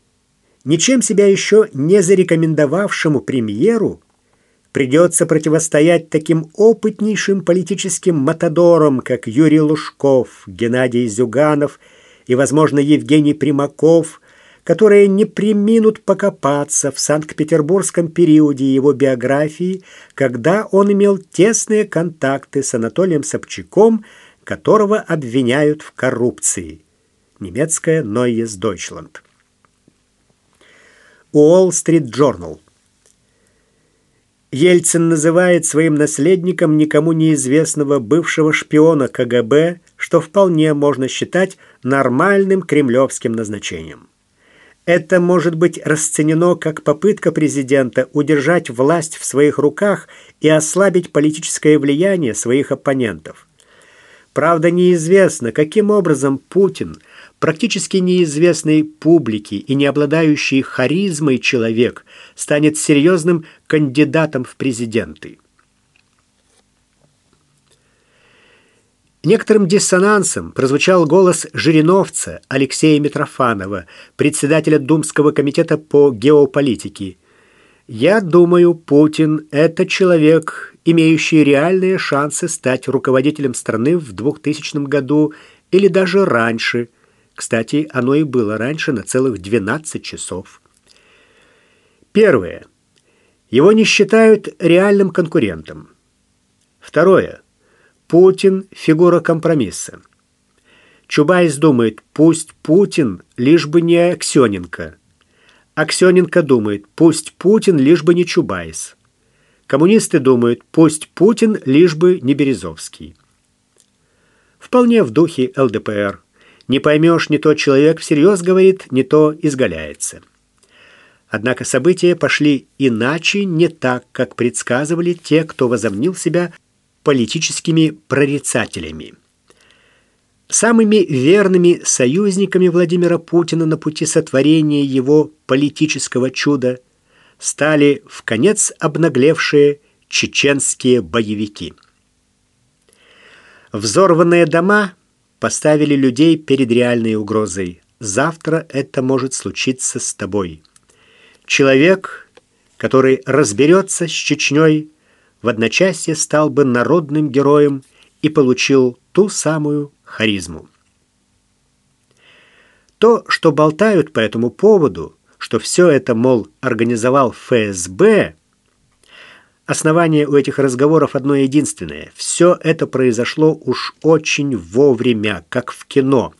ничем себя еще не зарекомендовавшему премьеру придется противостоять таким опытнейшим политическим матадорам, как Юрий Лужков, Геннадий Зюганов и, возможно, Евгений Примаков, которые не приминут покопаться в Санкт-Петербургском периоде его биографии, когда он имел тесные контакты с Анатолием Собчаком, которого обвиняют в коррупции. Немецкая Neues Deutschland. Уолл-стрит Джорнал. Ельцин называет своим наследником никому неизвестного бывшего шпиона КГБ, что вполне можно считать нормальным кремлевским назначением. Это может быть расценено как попытка президента удержать власть в своих руках и ослабить политическое влияние своих оппонентов. Правда, неизвестно, каким образом Путин – практически неизвестный публике и не обладающий харизмой человек станет серьезным кандидатом в президенты. Некоторым диссонансом прозвучал голос Жириновца Алексея Митрофанова, председателя Думского комитета по геополитике. «Я думаю, Путин – это человек, имеющий реальные шансы стать руководителем страны в 2000 году или даже раньше – кстати, оно и было раньше на целых 12 часов. Первое. Его не считают реальным конкурентом. Второе. Путин – фигура компромисса. Чубайс думает, пусть Путин, лишь бы не Аксененко. Аксененко думает, пусть Путин, лишь бы не Чубайс. Коммунисты думают, пусть Путин, лишь бы не Березовский. Вполне в духе ЛДПР. Не поймешь, не то человек всерьез говорит, не то изгаляется. Однако события пошли иначе, не так, как предсказывали те, кто возомнил себя политическими прорицателями. Самыми верными союзниками Владимира Путина на пути сотворения его политического чуда стали в конец обнаглевшие чеченские боевики. Взорванные дома – поставили людей перед реальной угрозой. Завтра это может случиться с тобой. Человек, который разберется с Чечней, в одночасье стал бы народным героем и получил ту самую харизму. То, что болтают по этому поводу, что все это, мол, организовал ФСБ – Основание у этих разговоров одно единственное. Все это произошло уж очень вовремя, как в кино.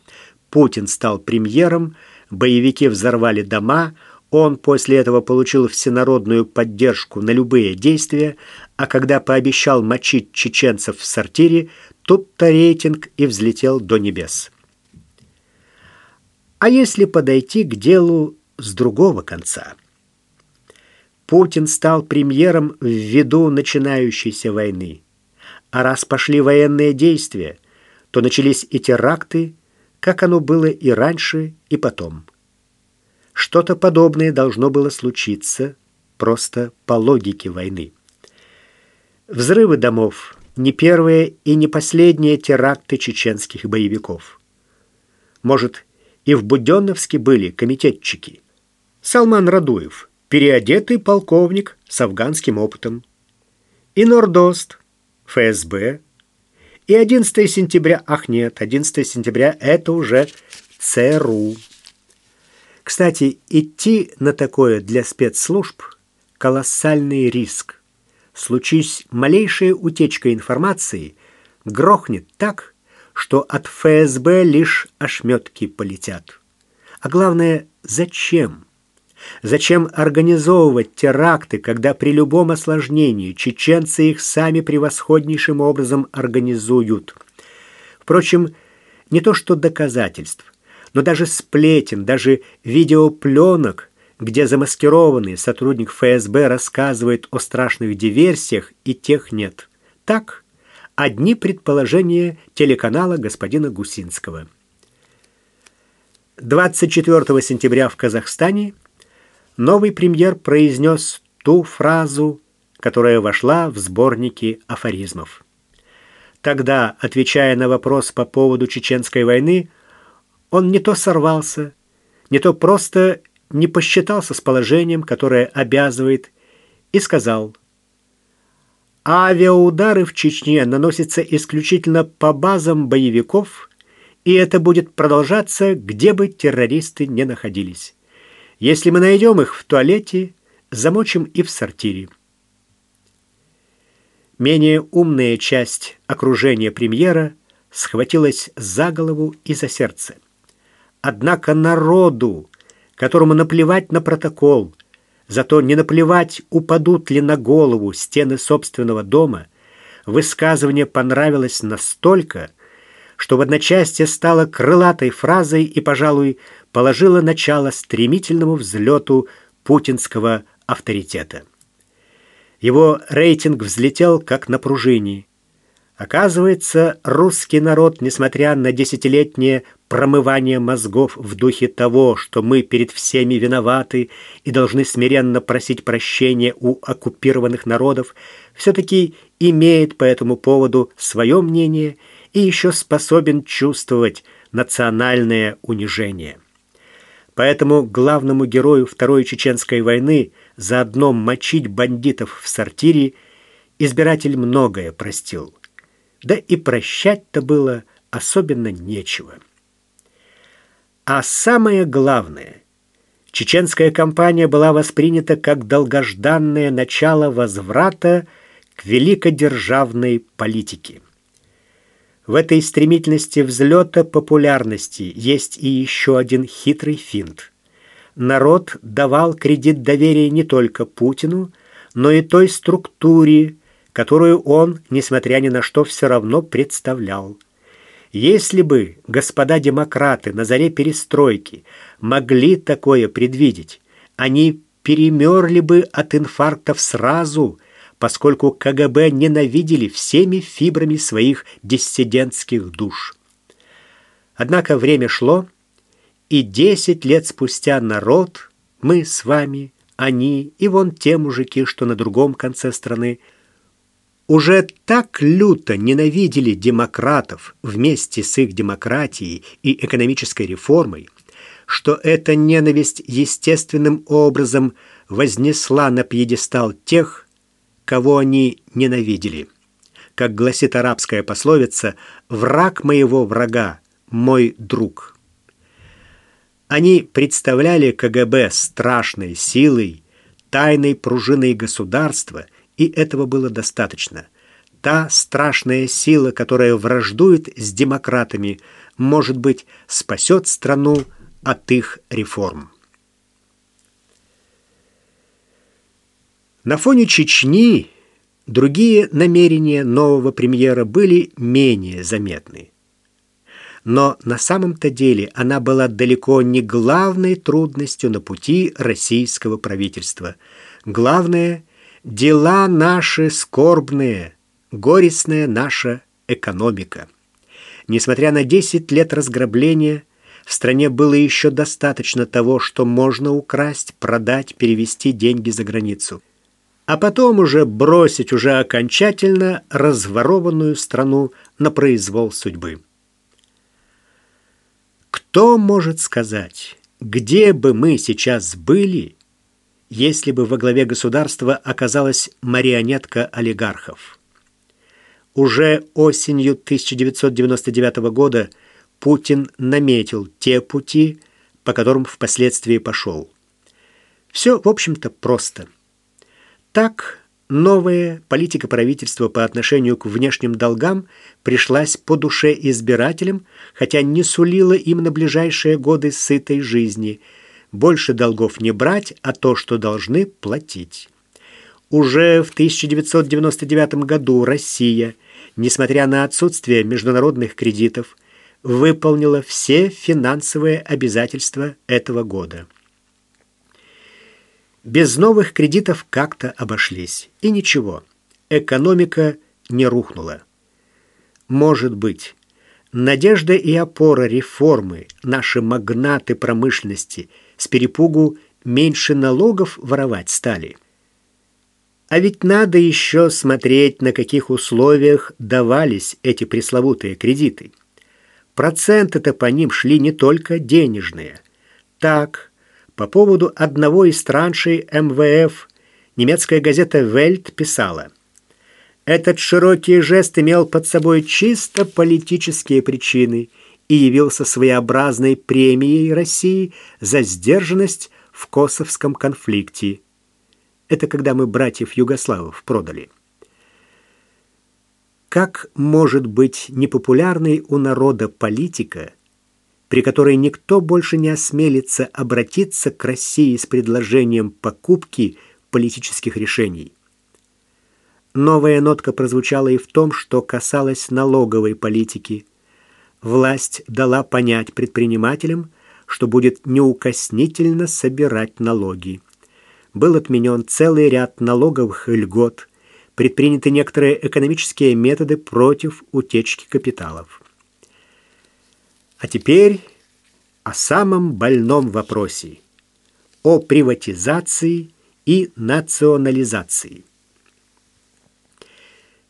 Путин стал премьером, боевики взорвали дома, он после этого получил всенародную поддержку на любые действия, а когда пообещал мочить чеченцев в сортире, тут-то рейтинг и взлетел до небес. А если подойти к делу с другого конца? Путин стал премьером в виду начинающейся войны. А раз пошли военные действия, то начались и теракты, как оно было и раньше, и потом. Что-то подобное должно было случиться просто по логике войны. Взрывы домов – не первые и не последние теракты чеченских боевиков. Может, и в Буденновске были комитетчики. Салман Радуев, переодетый полковник с афганским опытом. И Нордост, ФСБ. И 11 сентября, ах нет, 11 сентября это уже ЦРУ. Кстати, идти на такое для спецслужб – колоссальный риск. Случись малейшая утечка информации, грохнет так, что от ФСБ лишь ошметки полетят. А главное, зачем? Зачем организовывать теракты, когда при любом осложнении чеченцы их сами превосходнейшим образом организуют? Впрочем, не то что доказательств, но даже сплетен, даже видеопленок, где замаскированный сотрудник ФСБ рассказывает о страшных диверсиях, и тех нет. Так, одни предположения телеканала господина Гусинского. 24 сентября в Казахстане новый премьер произнес ту фразу, которая вошла в сборники афоризмов. Тогда, отвечая на вопрос по поводу чеченской войны, он не то сорвался, не то просто не посчитался с положением, которое обязывает, и сказал – авиаудары в Чечне наносятся исключительно по базам боевиков, и это будет продолжаться, где бы террористы не находились. Если мы найдем их в туалете, замочим и в сортире. Менее умная часть окружения премьера схватилась за голову и за сердце. Однако народу, которому наплевать на протокол, Зато не наплевать, упадут ли на голову стены собственного дома, высказывание понравилось настолько, что в одночасье стало крылатой фразой и, пожалуй, положило начало стремительному взлету путинского авторитета. Его рейтинг взлетел как на пружине. Оказывается, русский народ, несмотря на десятилетнее промывание мозгов в духе того, что мы перед всеми виноваты и должны смиренно просить прощения у оккупированных народов, все-таки имеет по этому поводу свое мнение и еще способен чувствовать национальное унижение. Поэтому главному герою Второй Чеченской войны заодно мочить бандитов в сортире избиратель многое простил – да и прощать-то было особенно нечего. А самое главное, чеченская кампания была воспринята как долгожданное начало возврата к великодержавной политике. В этой стремительности взлета популярности есть и еще один хитрый финт. Народ давал кредит доверия не только Путину, но и той структуре, которую он, несмотря ни на что, все равно представлял. Если бы господа демократы на заре перестройки могли такое предвидеть, они перемерли бы от инфарктов сразу, поскольку КГБ ненавидели всеми фибрами своих диссидентских душ. Однако время шло, и десять лет спустя народ, мы с вами, они и вон те мужики, что на другом конце страны, уже так люто ненавидели демократов вместе с их демократией и экономической реформой, что эта ненависть естественным образом вознесла на пьедестал тех, кого они ненавидели. Как гласит арабская пословица «враг моего врага – мой друг». Они представляли КГБ страшной силой, тайной пружиной государства – и этого было достаточно. Та страшная сила, которая враждует с демократами, может быть, спасет страну от их реформ. На фоне Чечни Другие намерения нового премьера были менее заметны. Но на самом-то деле она была далеко не главной трудностью на пути российского правительства. Главное – дела наши скорбные, горестная наша экономика. Несмотря на 10 лет разграбления, в стране было еще достаточно того, что можно украсть, продать, перевести деньги за границу а потом уже бросить уже окончательно разворованную страну на произвол судьбы. Кто может сказать, где бы мы сейчас были, если бы во главе государства оказалась марионетка олигархов? Уже осенью 1999 года Путин наметил те пути, по которым впоследствии пошел. Все, в общем-то, просто – так, новая политика правительства по отношению к внешним долгам пришлась по душе избирателям, хотя не сулила им на ближайшие годы сытой жизни. Больше долгов не брать, а то, что должны, платить. Уже в 1999 году Россия, несмотря на отсутствие международных кредитов, выполнила все финансовые обязательства этого года. Без новых кредитов как-то обошлись. И ничего, экономика не рухнула. Может быть, надежда и опора реформы наши магнаты промышленности с перепугу меньше налогов воровать стали. А ведь надо еще смотреть, на каких условиях давались эти пресловутые кредиты. Проценты-то по ним шли не только денежные. Так, по поводу одного из траншей МВФ немецкая газета «Вельт» писала «Этот широкий жест имел под собой чисто политические причины и явился своеобразной премией России за сдержанность в косовском конфликте». Это когда мы братьев Югославов продали. Как может быть непопулярной у народа политика – при которой никто больше не осмелится обратиться к России с предложением покупки политических решений. Новая нотка прозвучала и в том, что касалось налоговой политики. Власть дала понять предпринимателям, что будет неукоснительно собирать налоги. Был отменен целый ряд налоговых льгот, предприняты некоторые экономические методы против утечки капиталов. А теперь о самом больном вопросе – о приватизации и национализации.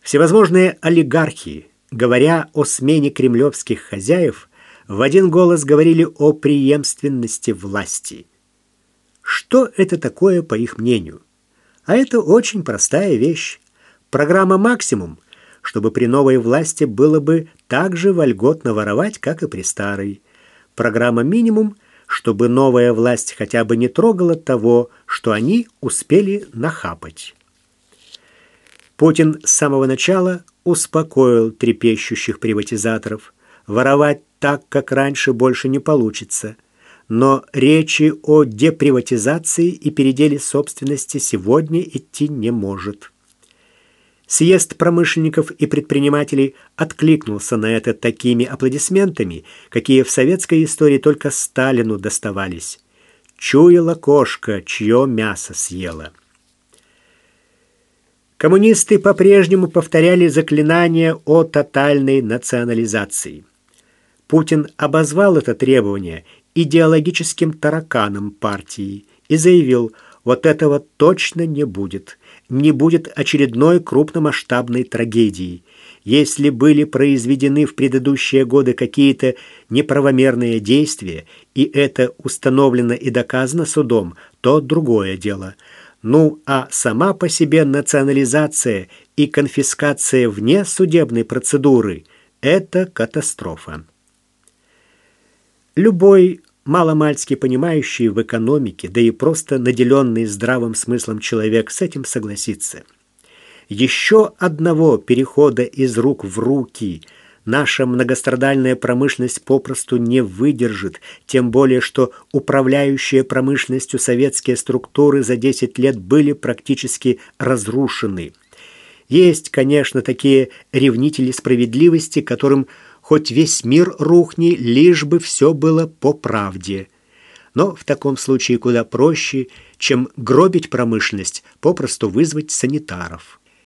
Всевозможные олигархи, говоря о смене кремлевских хозяев, в один голос говорили о преемственности власти. Что это такое, по их мнению? А это очень простая вещь. Программа «Максимум» чтобы при новой власти было бы так же вольготно воровать, как и при старой. Программа «Минимум», чтобы новая власть хотя бы не трогала того, что они успели нахапать. Путин с самого начала успокоил трепещущих приватизаторов. Воровать так, как раньше, больше не получится. Но речи о деприватизации и переделе собственности сегодня идти не может. Съезд промышленников и предпринимателей откликнулся на это такими аплодисментами, какие в советской истории только Сталину доставались. Чуяла кошка, чье мясо съела. Коммунисты по-прежнему повторяли заклинание о тотальной национализации. Путин обозвал это требование идеологическим тараканом партии и заявил, вот этого точно не будет – не будет очередной крупномасштабной трагедии. Если были произведены в предыдущие годы какие-то неправомерные действия, и это установлено и доказано судом, то другое дело. Ну, а сама по себе национализация и конфискация вне судебной процедуры – это катастрофа. Любой маломальски понимающий в экономике, да и просто наделенный здравым смыслом человек с этим согласится. Еще одного перехода из рук в руки наша многострадальная промышленность попросту не выдержит, тем более что управляющие промышленностью советские структуры за 10 лет были практически разрушены. Есть, конечно, такие ревнители справедливости, которым хоть весь мир рухни, лишь бы все было по правде. Но в таком случае куда проще, чем гробить промышленность, попросту вызвать санитаров.